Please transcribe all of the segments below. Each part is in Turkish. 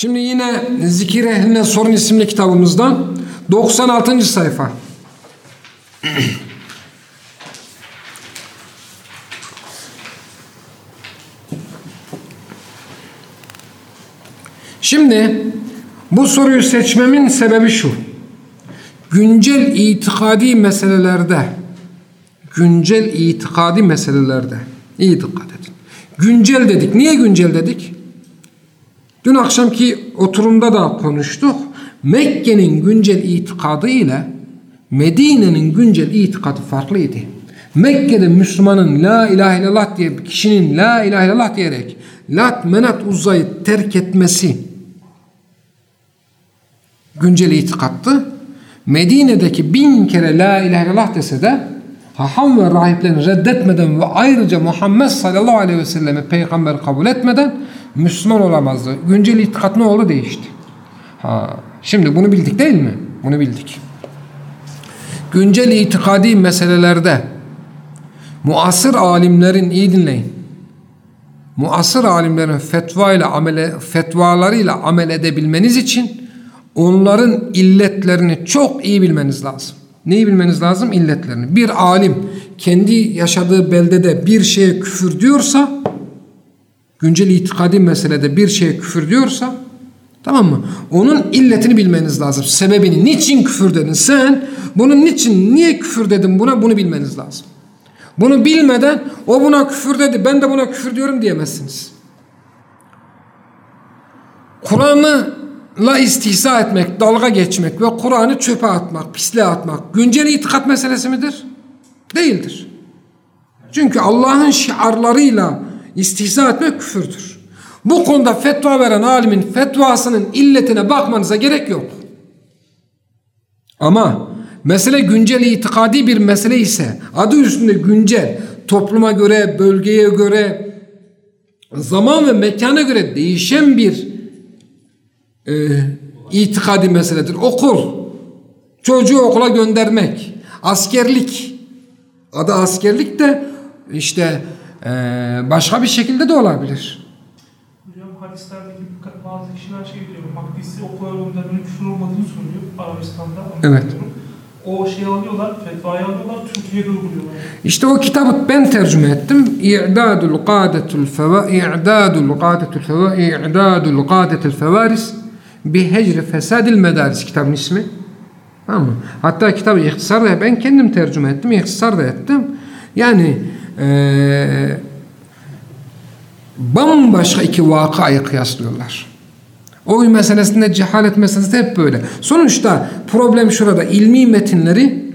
Şimdi yine Zikir Ehline Sorun isimli kitabımızdan 96. sayfa. Şimdi bu soruyu seçmemin sebebi şu. Güncel itikadi meselelerde güncel itikadi meselelerde iyi dikkat edin. Güncel dedik. Niye güncel dedik? Dün akşamki oturumda da konuştuk. Mekke'nin güncel itikadı ile Medine'nin güncel itikadı farklıydı. Mekke'de Müslümanın la ilahe illallah diye kişinin la ilahe illallah diyerek Lat, Menat, Uzza'yı terk etmesi güncel itikattı. Medine'deki bin kere la ilahe illallah dese de haham ve rahiplerini reddetmeden ve ayrıca Muhammed sallallahu aleyhi ve sellemi peygamber kabul etmeden Müslüman olamazdı. Güncel itikat ne oldu? Değişti. Ha, şimdi bunu bildik değil mi? Bunu bildik. Güncel itikadi meselelerde muasır alimlerin iyi dinleyin. Muasır alimlerin fetva ile amele, fetvalarıyla amel edebilmeniz için onların illetlerini çok iyi bilmeniz lazım. Neyi bilmeniz lazım? İlletlerini. Bir alim kendi yaşadığı beldede bir şeye küfür diyorsa güncel itikadi meselede bir şeye küfür diyorsa tamam mı? Onun illetini bilmeniz lazım. Sebebini. Niçin küfür dedin? Sen bunun niçin, niye küfür dedin buna bunu bilmeniz lazım. Bunu bilmeden o buna küfür dedi ben de buna küfür diyorum diyemezsiniz. Kur'an'la istihza etmek, dalga geçmek ve Kur'an'ı çöpe atmak, pisliğe atmak güncel itikat meselesi midir? Değildir. Çünkü Allah'ın şiarlarıyla istihza etmek küfürdür. Bu konuda fetva veren alimin fetvasının illetine bakmanıza gerek yok. Ama mesele güncel itikadi bir mesele ise adı üstünde güncel topluma göre, bölgeye göre, zaman ve mekana göre değişen bir e, itikadi meseledir. Okul, çocuğu okula göndermek, askerlik, adı askerlik de işte e, başka bir şekilde de olabilir. Hocam hadislerdeki bazı kişiler şey diyor, Makdisi okula göndermenin küfür olmadığını söylüyor Arabistan'da. Evet. O şey alıyorlar, fetvayı alıyorlar, Türkiye'de uyguluyorlar. İşte o kitabı ben tercüme ettim. İ'dadul qadetul feva i'dadul qadetul feva i'dadul qadetul fevaris bi hecri fesadil medaris kitabın ismi. Tamam mı? Hatta kitabı ihtisar da ben kendim tercüme ettim. İhtisar da ettim. Yani eee bambaşka iki vakayı kıyaslıyorlar. Oy meselesinde cehalet meselesinde hep böyle. Sonuçta problem şurada ilmi metinleri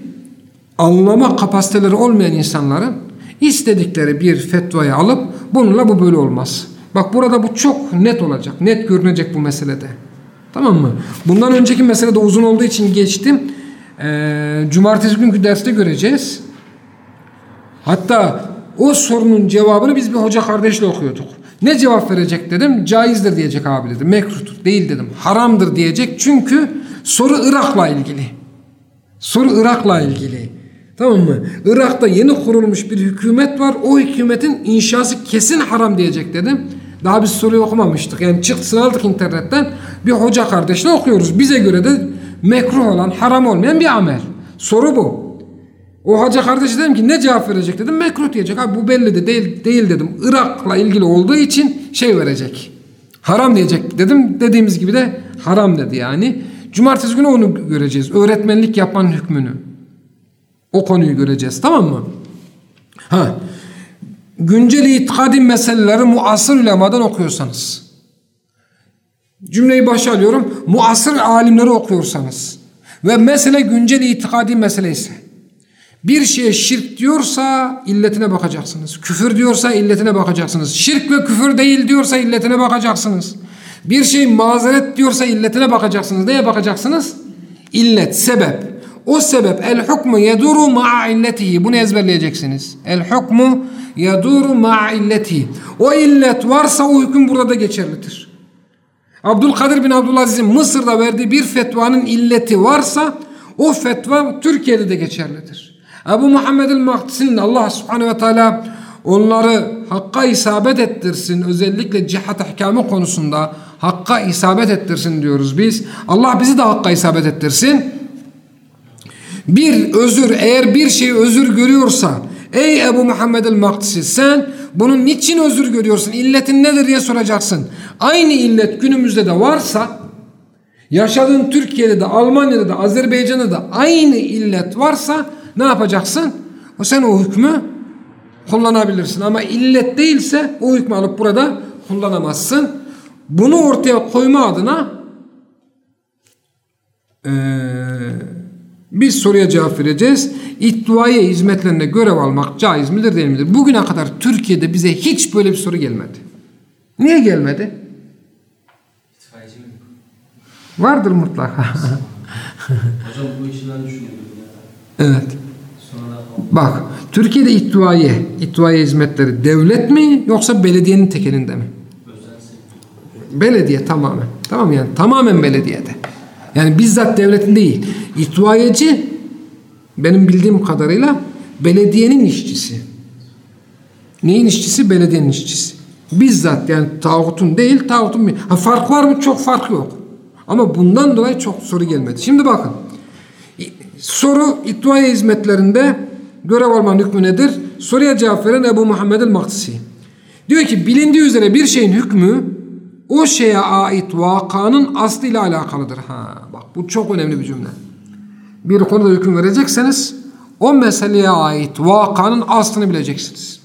anlama kapasiteleri olmayan insanların istedikleri bir fetvayı alıp bununla bu böyle olmaz. Bak burada bu çok net olacak. Net görünecek bu meselede. Tamam mı? Bundan önceki mesele de uzun olduğu için geçtim. Ee, cumartesi günkü derste göreceğiz. Hatta o sorunun cevabını biz bir hoca kardeşle okuyorduk. Ne cevap verecek dedim. Caizdir diyecek abi dedim. Mekruhtur. Değil dedim. Haramdır diyecek. Çünkü soru Irak'la ilgili. Soru Irak'la ilgili. Tamam mı? Irak'ta yeni kurulmuş bir hükümet var. O hükümetin inşası kesin haram diyecek dedim. Daha biz soruyu okumamıştık. Yani çıktısını aldık internetten. Bir hoca kardeşle okuyoruz. Bize göre de mekruh olan, haram olmayan bir amel. Soru bu. O hacı kardeşi dedim ki ne cevap verecek dedim. Mekruh diyecek. Abi bu belli de değil, değil dedim. Irak'la ilgili olduğu için şey verecek. Haram diyecek dedim. Dediğimiz gibi de haram dedi yani. Cumartesi günü onu göreceğiz. Öğretmenlik yapan hükmünü. O konuyu göreceğiz. Tamam mı? Ha. Güncel itikadi meseleleri muasır ulemadan okuyorsanız. Cümleyi başa alıyorum. Muasır alimleri okuyorsanız. Ve mesele güncel itikadi mesele. Bir şeye şirk diyorsa illetine bakacaksınız. Küfür diyorsa illetine bakacaksınız. Şirk ve küfür değil diyorsa illetine bakacaksınız. Bir şey mazeret diyorsa illetine bakacaksınız. Neye bakacaksınız? İllet, sebep. O sebep el hukmu yeduru ma'a illetihi. Bunu ezberleyeceksiniz. El hukmu yeduru ma'a illetihi. O illet varsa o hüküm burada da geçerlidir. Abdülkadir bin Abdülaziz'in Mısır'da verdiği bir fetvanın illeti varsa o fetva Türkiye'de de geçerlidir. Ebu Muhammed el-Mahdisi'nin Allah subhanehu ve teala onları hakka isabet ettirsin. Özellikle cihat ahkamı konusunda Hakka isabet ettirsin diyoruz biz. Allah bizi de hakka isabet ettirsin. Bir özür eğer bir şey özür görüyorsa ey Ebu Muhammed el-Maktisi sen bunun niçin özür görüyorsun? İlletin nedir diye soracaksın. Aynı illet günümüzde de varsa yaşadığın Türkiye'de de Almanya'da da Azerbaycan'da da aynı illet varsa ne yapacaksın? O sen o hükmü kullanabilirsin ama illet değilse o hükmü alıp burada kullanamazsın. Bunu ortaya koyma adına eee biz soruya cevap vereceğiz. İtfaiye hizmetlerinde görev almak caiz midir değil midir? Bugüne kadar Türkiye'de bize hiç böyle bir soru gelmedi. Niye gelmedi? Vardır mutlaka. Hocam bu işi ben düşünüyordum ya. evet. Bak Türkiye'de itfaiye, itfaiye hizmetleri devlet mi yoksa belediyenin tekelinde mi? Belediye tamamen. Tamam yani tamamen belediyede. Yani bizzat devletin değil. İtfaiyeci benim bildiğim kadarıyla belediyenin işçisi. Neyin işçisi? Belediyenin işçisi. Bizzat yani tağutun değil, tağutun. Ha, fark var mı? Çok fark yok. Ama bundan dolayı çok soru gelmedi. Şimdi bakın. Soru itfaiye hizmetlerinde görev almanın hükmü nedir? Soruya cevap veren Ebu Muhammed el-Maktisi. Diyor ki bilindiği üzere bir şeyin hükmü o şeye ait vakanın aslıyla alakalıdır. Ha, bak bu çok önemli bir cümle. Bir konuda hüküm verecekseniz o meseleye ait vakanın aslını bileceksiniz.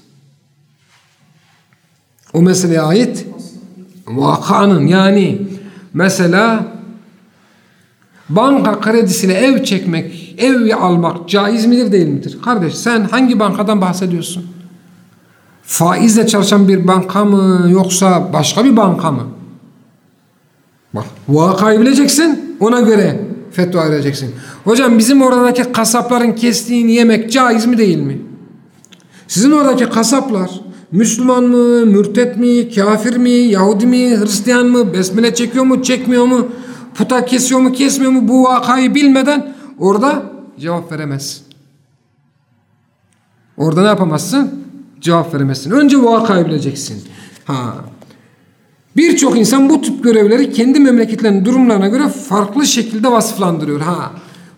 O meseleye ait vakanın yani mesela banka kredisiyle ev çekmek, ev almak caiz midir değil midir? Kardeş sen hangi bankadan bahsediyorsun? Faizle çalışan bir banka mı yoksa başka bir banka mı? Bak vakayı bileceksin ona göre fetva vereceksin. Hocam bizim oradaki kasapların kestiğini yemek caiz mi değil mi? Sizin oradaki kasaplar Müslüman mı, mürtet mi, kafir mi, Yahudi mi, Hristiyan mı, besmele çekiyor mu, çekmiyor mu, puta kesiyor mu, kesmiyor mu bu vakayı bilmeden orada cevap veremezsin. Orada ne yapamazsın? Cevap veremezsin. Önce vakayı bileceksin. Ha. Birçok insan bu tip görevleri kendi memleketlerinin durumlarına göre farklı şekilde vasıflandırıyor. Ha.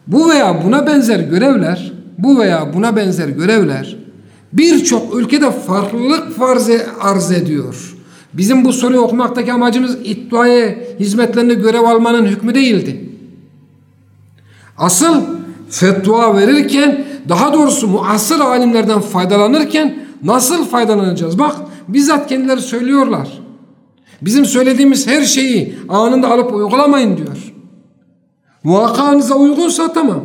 Bu veya buna benzer görevler, bu veya buna benzer görevler birçok ülkede farklılık farz arz ediyor. Bizim bu soruyu okumaktaki amacımız itfaiye hizmetlerinde görev almanın hükmü değildi. Asıl fetva verirken daha doğrusu muasır alimlerden faydalanırken nasıl faydalanacağız? Bak bizzat kendileri söylüyorlar. Bizim söylediğimiz her şeyi anında alıp uygulamayın diyor. Vakanıza uygunsa tamam.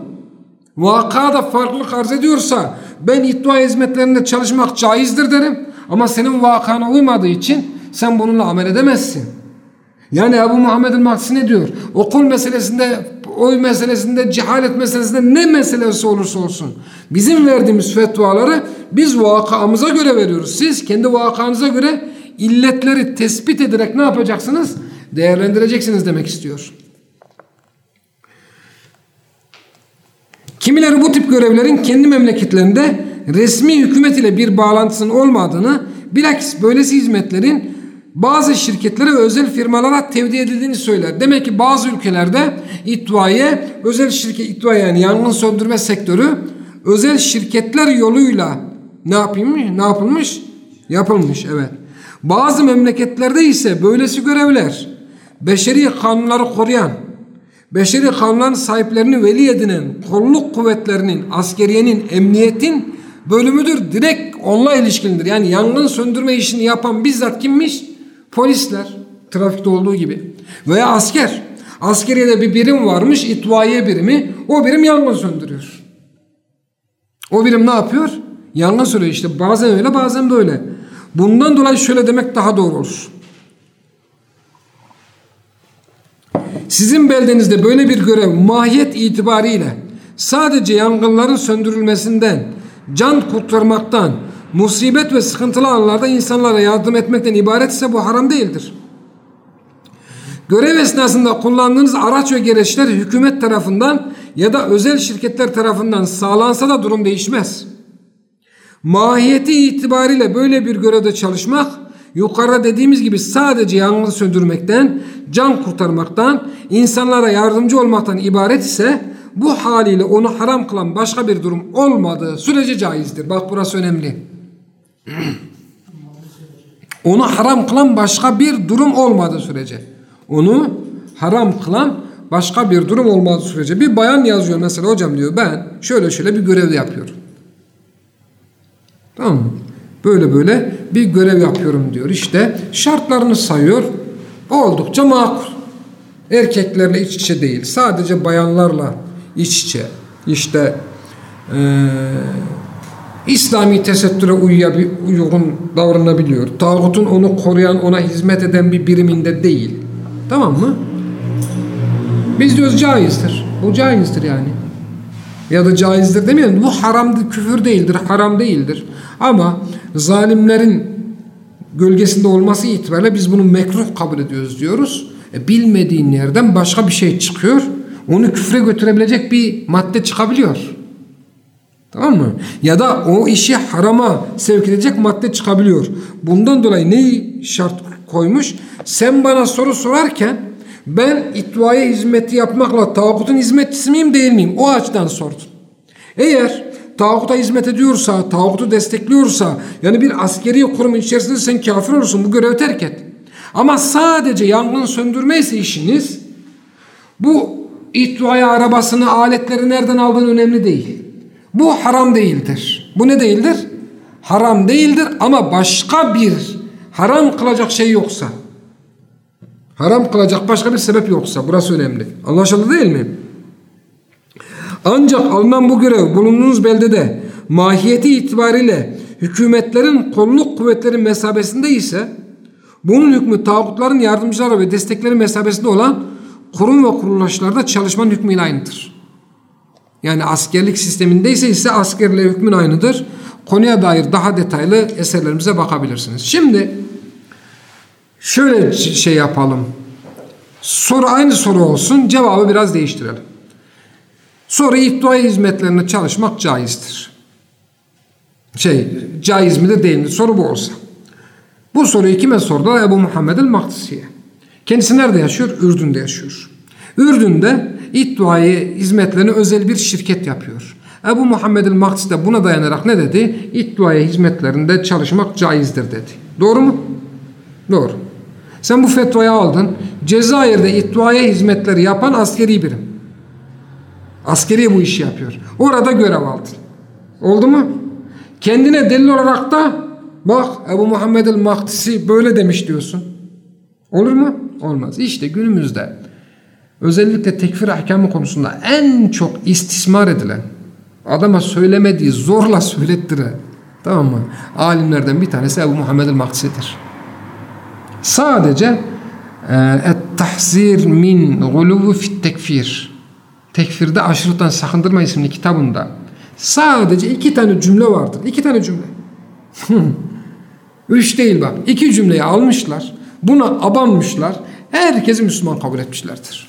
Vakada farklılık arz ediyorsa ben itfaiye hizmetlerinde çalışmak caizdir derim. Ama senin vakana uymadığı için sen bununla amel edemezsin. Yani Ebu Muhammed'in maksisi ne diyor? Okul meselesinde, oy meselesinde, cehalet meselesinde ne meselesi olursa olsun. Bizim verdiğimiz fetvaları biz vakamıza göre veriyoruz. Siz kendi vakanıza göre illetleri tespit ederek ne yapacaksınız? Değerlendireceksiniz demek istiyor. Kimileri bu tip görevlerin kendi memleketlerinde resmi hükümet ile bir bağlantısının olmadığını, bilakis böylesi hizmetlerin bazı şirketlere ve özel firmalara tevdi edildiğini söyler. Demek ki bazı ülkelerde itfaiye, özel şirket itfaiye yani yangın söndürme sektörü özel şirketler yoluyla ne yapılmış? Ne yapılmış? Yapılmış evet. Bazı memleketlerde ise böylesi görevler beşeri kanunları koruyan, beşeri kanunların sahiplerini veli edinen kolluk kuvvetlerinin, askeriyenin, emniyetin bölümüdür. Direkt onunla ilişkilidir. Yani yangın söndürme işini yapan bizzat kimmiş? Polisler. Trafikte olduğu gibi. Veya asker. Askeriyede bir birim varmış. itfaiye birimi. O birim yangın söndürüyor. O birim ne yapıyor? Yangın söndürüyor. İşte bazen öyle bazen böyle. Bundan dolayı şöyle demek daha doğru olur. Sizin beldenizde böyle bir görev mahiyet itibariyle sadece yangınların söndürülmesinden, can kurtarmaktan, musibet ve sıkıntılı anlarda insanlara yardım etmekten ibaret ise bu haram değildir. Görev esnasında kullandığınız araç ve gereçler hükümet tarafından ya da özel şirketler tarafından sağlansa da durum değişmez. Mahiyeti itibariyle böyle bir görevde çalışmak yukarıda dediğimiz gibi sadece yangın söndürmekten, can kurtarmaktan, insanlara yardımcı olmaktan ibaret ise bu haliyle onu haram kılan başka bir durum olmadığı sürece caizdir. Bak burası önemli. Onu haram kılan başka bir durum olmadığı sürece. Onu haram kılan başka bir durum olmadığı sürece. Bir bayan yazıyor mesela hocam diyor ben şöyle şöyle bir görev yapıyorum. Tamam mı? Böyle böyle bir görev yapıyorum diyor. İşte şartlarını sayıyor. Oldukça makul. Erkeklerle iç içe değil. Sadece bayanlarla iç içe. İşte ee, İslami tesettüre uygun davranabiliyor. Tağutun onu koruyan, ona hizmet eden bir biriminde değil. Tamam mı? Biz diyoruz caizdir. Bu caizdir yani. Ya da caizdir demeyelim. Bu haramdır, küfür değildir, haram değildir. Ama zalimlerin gölgesinde olması itibariyle biz bunu mekruh kabul ediyoruz diyoruz. E, bilmediğin yerden başka bir şey çıkıyor. Onu küfre götürebilecek bir madde çıkabiliyor. Tamam mı? Ya da o işi harama sevk edecek madde çıkabiliyor. Bundan dolayı neyi şart koymuş? Sen bana soru sorarken ben itfaiye hizmeti yapmakla tağutun hizmetçisi miyim değil miyim? O açıdan sordum. Eğer tağuta hizmet ediyorsa, tağutu destekliyorsa yani bir askeri kurumun içerisinde sen kafir olursun bu görevi terk et. Ama sadece yangın söndürme işiniz bu itfaiye arabasını, aletleri nereden aldığın önemli değil. Bu haram değildir. Bu ne değildir? Haram değildir ama başka bir haram kılacak şey yoksa. Haram kılacak başka bir sebep yoksa. Burası önemli. Anlaşıldı değil mi? Ancak alınan bu görev bulunduğunuz beldede mahiyeti itibariyle hükümetlerin kolluk kuvvetlerin mesabesinde ise bunun hükmü tağutların yardımcıları ve destekleri mesabesinde olan kurum ve kuruluşlarda çalışmanın hükmüyle aynıdır. Yani askerlik sistemindeyse ise askerle hükmün aynıdır. Konuya dair daha detaylı eserlerimize bakabilirsiniz. Şimdi şöyle şey yapalım. Soru aynı soru olsun. Cevabı biraz değiştirelim. Soru ihtiyai hizmetlerine çalışmak caizdir. Şey, caiz midir değil mi? Soru bu olsa. Bu soruyu kime sordular? Ebu Muhammed el-Mahdisi'ye. Kendisi nerede yaşıyor? Ürdün'de yaşıyor. Ürdün'de İttuayı hizmetlerini özel bir şirket yapıyor. Ebu Muhammed el-Mahdisi de buna dayanarak ne dedi? İttuayı hizmetlerinde çalışmak caizdir dedi. Doğru mu? Doğru. Sen bu fetvayı aldın. Cezayir'de itfaiye hizmetleri yapan askeri birim. Askeri bu işi yapıyor. Orada görev aldın. Oldu mu? Kendine delil olarak da bak Ebu Muhammed el-Mahdisi böyle demiş diyorsun. Olur mu? Olmaz. İşte günümüzde özellikle tekfir ahkamı konusunda en çok istismar edilen adama söylemediği zorla söylettiren tamam mı? Alimlerden bir tanesi Ebu Muhammed el-Mahdisi'dir. Sadece e, Et-Tahzir min guluvu fit tekfir Tekfirde aşırıdan sakındırma isimli kitabında sadece iki tane cümle vardır. İki tane cümle. Üç değil bak. İki cümleyi almışlar. Buna abanmışlar. Herkesi Müslüman kabul etmişlerdir.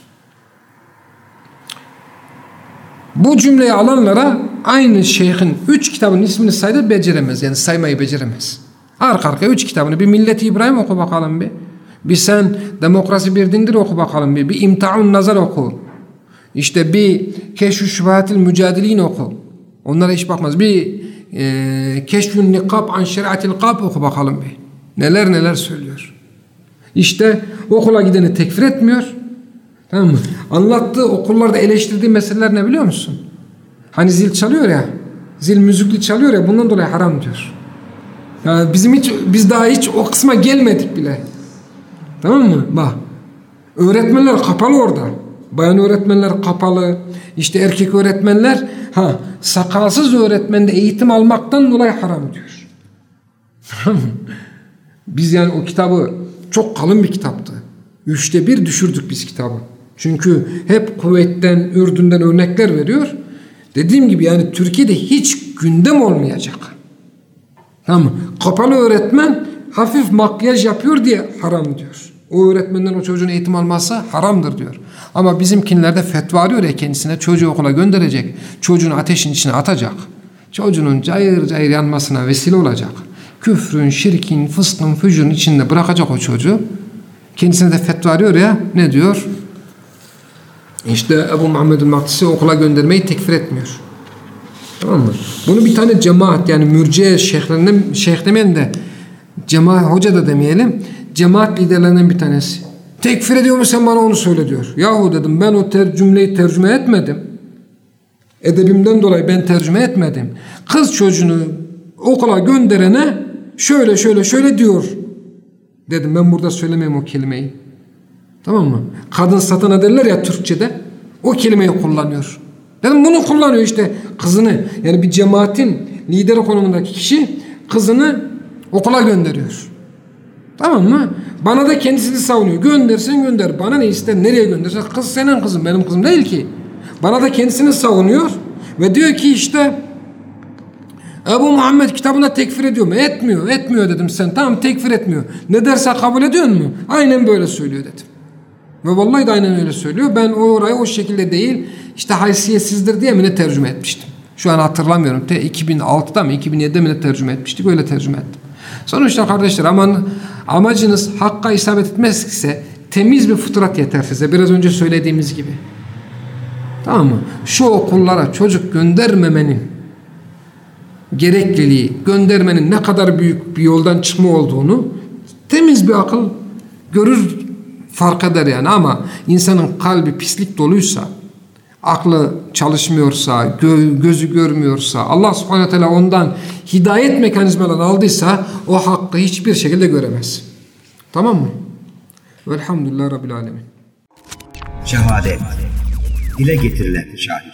Bu cümleyi alanlara aynı şeyhin üç kitabın ismini saydı beceremez. Yani saymayı beceremez. Arka arkaya üç kitabını bir Milleti İbrahim oku bakalım bir. Bir sen Demokrasi Bir Dindir oku bakalım bir. Bir İmtihan Nazar oku. İşte bir Keşf-ü Şübahatil Mücadilin oku. Onlara hiç bakmaz. Bir e, Keşf-ü Nikab An Şeriatil Kab oku bakalım bir. Neler neler söylüyor. İşte okula gideni tekfir etmiyor. Tamam mı? Anlattığı okullarda eleştirdiği meseleler ne biliyor musun? Hani zil çalıyor ya. Zil müzikli çalıyor ya bundan dolayı haram diyor. Yani bizim hiç biz daha hiç o kısma gelmedik bile. Tamam mı? Bak. Öğretmenler kapalı orada. Bayan öğretmenler kapalı. İşte erkek öğretmenler ha sakalsız öğretmende eğitim almaktan dolayı haram diyor. biz yani o kitabı çok kalın bir kitaptı. Üçte bir düşürdük biz kitabı. Çünkü hep kuvvetten, Ürdün'den örnekler veriyor. Dediğim gibi yani Türkiye'de hiç gündem olmayacak. Tamam Kapalı öğretmen hafif makyaj yapıyor diye haram diyor. O öğretmenden o çocuğun eğitim alması haramdır diyor. Ama bizimkinlerde fetva arıyor ya kendisine çocuğu okula gönderecek. Çocuğunu ateşin içine atacak. Çocuğunun cayır cayır yanmasına vesile olacak. küfrün, şirkin, fıskın, fücurun içinde bırakacak o çocuğu. Kendisine de fetva arıyor ya ne diyor? İşte Ebu Muhammed'in Maktisi okula göndermeyi tekfir etmiyor. Tamam mı? Bunu bir tane cemaat yani mürciye şeyhlerinden, şeyh demeyelim de cemaat hoca da demeyelim. Cemaat liderlerinden bir tanesi. Tekfir ediyor mu sen bana onu söyle diyor. Yahu dedim ben o ter cümleyi tercüme etmedim. Edebimden dolayı ben tercüme etmedim. Kız çocuğunu okula gönderene şöyle şöyle şöyle diyor. Dedim ben burada söylemeyeyim o kelimeyi. Tamam mı? Kadın satana derler ya Türkçe'de. O kelimeyi kullanıyor. Dedim bunu kullanıyor işte kızını. Yani bir cemaatin lideri konumundaki kişi kızını okula gönderiyor. Tamam mı? Bana da kendisini savunuyor. Göndersen gönder. Bana ne ister? Nereye göndersen? Kız senin kızın. Benim kızım değil ki. Bana da kendisini savunuyor. Ve diyor ki işte Ebu Muhammed kitabında tekfir ediyor mu? Etmiyor. Etmiyor dedim sen. Tamam tekfir etmiyor. Ne derse kabul ediyor mu? Aynen böyle söylüyor dedim. Ve vallahi de aynen öyle söylüyor. Ben o orayı o şekilde değil işte haysiyetsizdir diye mi ne tercüme etmiştim. Şu an hatırlamıyorum. Te 2006'da mı 2007'de mi ne tercüme etmiştik öyle tercüme ettim. Sonuçta kardeşler aman amacınız hakka isabet etmezse temiz bir fıtrat yeter size. Biraz önce söylediğimiz gibi. Tamam mı? Şu okullara çocuk göndermemenin gerekliliği, göndermenin ne kadar büyük bir yoldan çıkma olduğunu temiz bir akıl görür, fark eder yani ama insanın kalbi pislik doluysa, aklı çalışmıyorsa, gö gözü görmüyorsa, Allah subhanahu teala ondan hidayet mekanizmalarını aldıysa o hakkı hiçbir şekilde göremez. Tamam mı? Velhamdülillah Rabbil Alemin. Şehadet. Dile getirilen şahit.